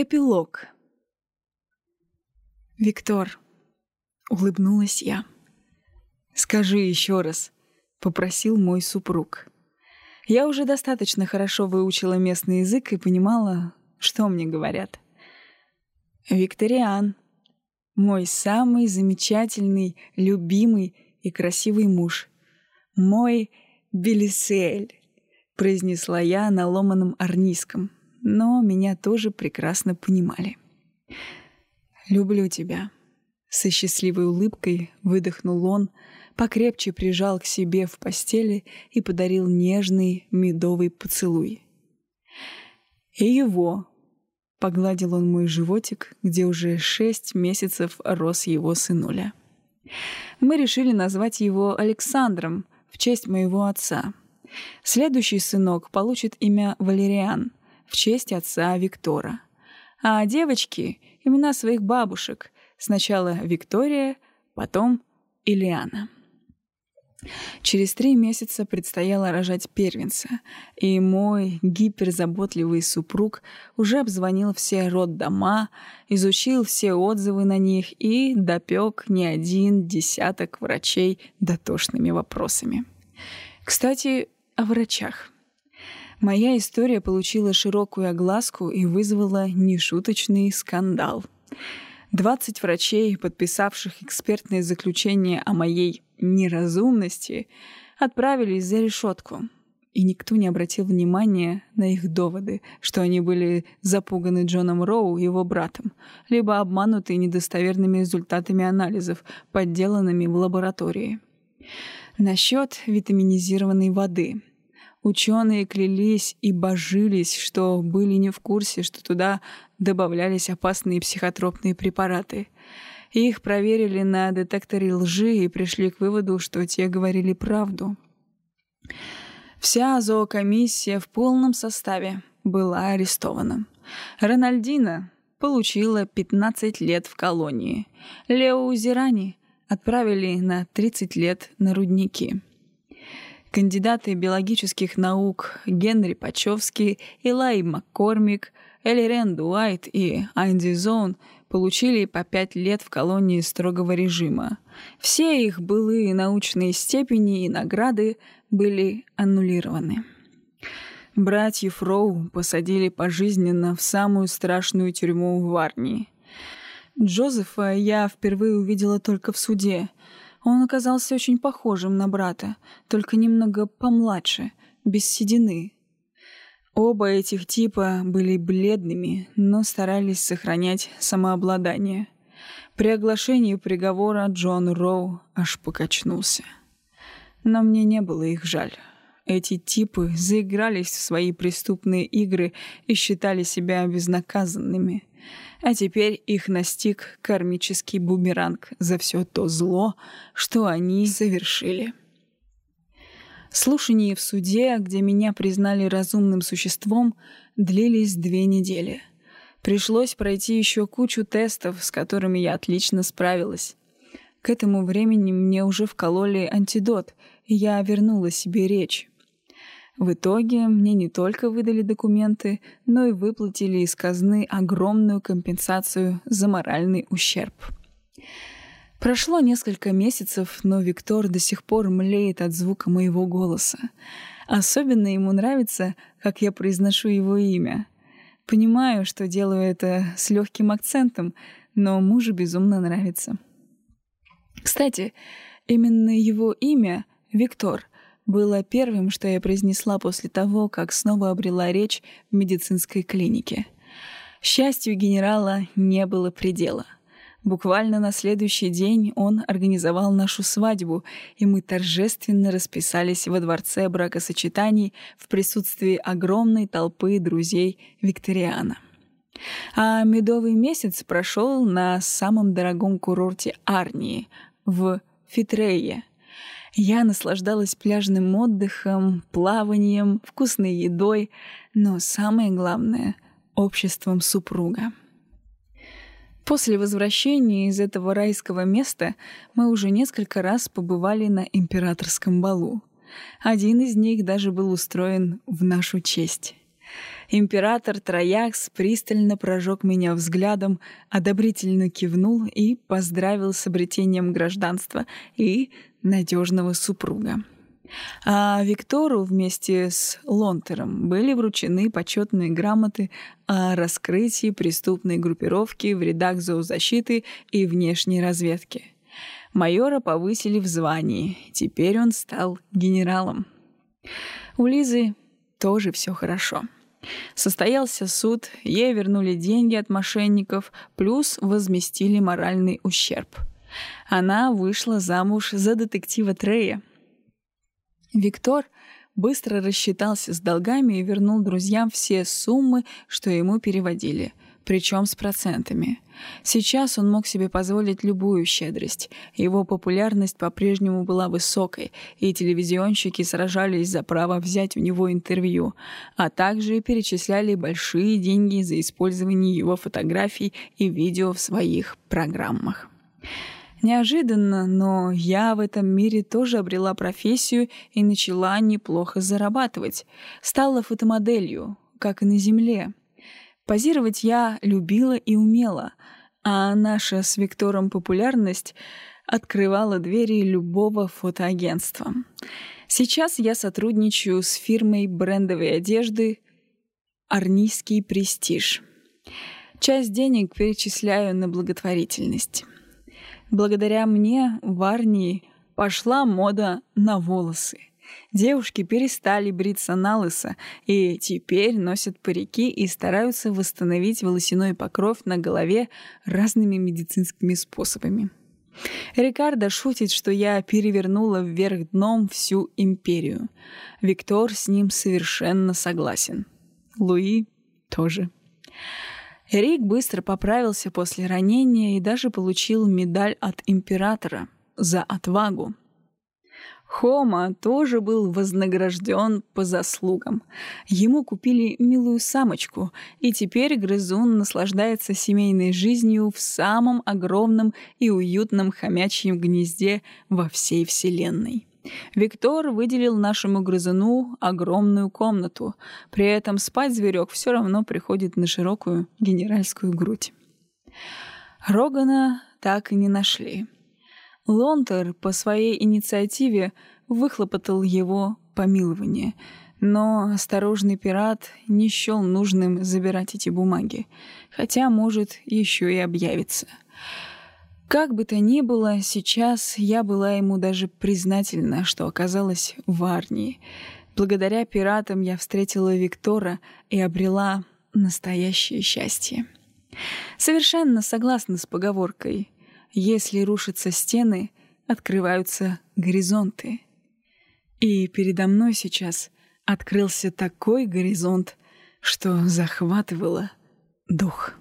Эпилог. «Виктор», — улыбнулась я. «Скажи еще раз», — попросил мой супруг. Я уже достаточно хорошо выучила местный язык и понимала, что мне говорят. «Викториан, мой самый замечательный, любимый и красивый муж. Мой Белисель», — произнесла я на ломаном арнийском но меня тоже прекрасно понимали. «Люблю тебя», — со счастливой улыбкой выдохнул он, покрепче прижал к себе в постели и подарил нежный медовый поцелуй. «И его», — погладил он мой животик, где уже шесть месяцев рос его сынуля. Мы решили назвать его Александром в честь моего отца. Следующий сынок получит имя Валериан — в честь отца Виктора. А девочки — имена своих бабушек. Сначала Виктория, потом Ильяна. Через три месяца предстояло рожать первенца, и мой гиперзаботливый супруг уже обзвонил все роддома, изучил все отзывы на них и допек не один десяток врачей дотошными вопросами. Кстати, о врачах — Моя история получила широкую огласку и вызвала нешуточный скандал. 20 врачей, подписавших экспертное заключение о моей неразумности, отправились за решетку. И никто не обратил внимания на их доводы, что они были запуганы Джоном Роу и его братом, либо обмануты недостоверными результатами анализов, подделанными в лаборатории. Насчет витаминизированной воды. Ученые клялись и божились, что были не в курсе, что туда добавлялись опасные психотропные препараты. Их проверили на детекторе лжи и пришли к выводу, что те говорили правду. Вся зоокомиссия в полном составе была арестована. Рональдина получила 15 лет в колонии. Лео Зирани отправили на 30 лет на рудники. Кандидаты биологических наук Генри Пачевский, Илай Маккормик, Элирен Дуайт и Анди Зоун получили по пять лет в колонии строгого режима. Все их былые научные степени и награды были аннулированы. Братьев Роу посадили пожизненно в самую страшную тюрьму в Варнии. Джозефа я впервые увидела только в суде — он оказался очень похожим на брата, только немного помладше, без седины. Оба этих типа были бледными, но старались сохранять самообладание. При оглашении приговора Джон Роу аж покачнулся. Но мне не было их жаль. Эти типы заигрались в свои преступные игры и считали себя безнаказанными. А теперь их настиг кармический бумеранг за все то зло, что они совершили. Слушания в суде, где меня признали разумным существом, длились две недели. Пришлось пройти еще кучу тестов, с которыми я отлично справилась. К этому времени мне уже вкололи антидот, и я вернула себе речь. В итоге мне не только выдали документы, но и выплатили из казны огромную компенсацию за моральный ущерб. Прошло несколько месяцев, но Виктор до сих пор млеет от звука моего голоса. Особенно ему нравится, как я произношу его имя. Понимаю, что делаю это с легким акцентом, но мужу безумно нравится. Кстати, именно его имя, Виктор, было первым, что я произнесла после того, как снова обрела речь в медицинской клинике. Счастью генерала не было предела. Буквально на следующий день он организовал нашу свадьбу, и мы торжественно расписались во дворце бракосочетаний в присутствии огромной толпы друзей Викториана. А медовый месяц прошел на самом дорогом курорте Арнии, в Фитрее, я наслаждалась пляжным отдыхом, плаванием, вкусной едой, но самое главное — обществом супруга. После возвращения из этого райского места мы уже несколько раз побывали на императорском балу. Один из них даже был устроен в нашу честь. Император Троякс пристально прожег меня взглядом, одобрительно кивнул и поздравил с обретением гражданства и надежного супруга. А Виктору вместе с Лонтером были вручены почетные грамоты о раскрытии преступной группировки в рядах зоозащиты и внешней разведки. Майора повысили в звании, теперь он стал генералом. У Лизы тоже все хорошо. Состоялся суд, ей вернули деньги от мошенников, плюс возместили моральный ущерб. Она вышла замуж за детектива Трея. Виктор быстро рассчитался с долгами и вернул друзьям все суммы, что ему переводили — причем с процентами. Сейчас он мог себе позволить любую щедрость. Его популярность по-прежнему была высокой, и телевизионщики сражались за право взять у него интервью, а также перечисляли большие деньги за использование его фотографий и видео в своих программах. Неожиданно, но я в этом мире тоже обрела профессию и начала неплохо зарабатывать. Стала фотомоделью, как и на Земле. Позировать я любила и умела, а наша с Виктором популярность открывала двери любого фотоагентства. Сейчас я сотрудничаю с фирмой брендовой одежды «Арнийский престиж». Часть денег перечисляю на благотворительность. Благодаря мне в Арнии пошла мода на волосы. Девушки перестали бриться на лысо и теперь носят парики и стараются восстановить волосяной покров на голове разными медицинскими способами. Рикардо шутит, что я перевернула вверх дном всю империю. Виктор с ним совершенно согласен. Луи тоже. Рик быстро поправился после ранения и даже получил медаль от императора за отвагу. Хома тоже был вознагражден по заслугам. Ему купили милую самочку, и теперь грызун наслаждается семейной жизнью в самом огромном и уютном хомячьем гнезде во всей Вселенной. Виктор выделил нашему грызуну огромную комнату. При этом спать зверек все равно приходит на широкую генеральскую грудь. Рогана так и не нашли. Лонтер по своей инициативе выхлопотал его помилование, но осторожный пират не счел нужным забирать эти бумаги, хотя, может, еще и объявится. Как бы то ни было, сейчас я была ему даже признательна, что оказалась в Арнии. Благодаря пиратам я встретила Виктора и обрела настоящее счастье. Совершенно согласна с поговоркой если рушатся стены, открываются горизонты. И передо мной сейчас открылся такой горизонт, что захватывало дух.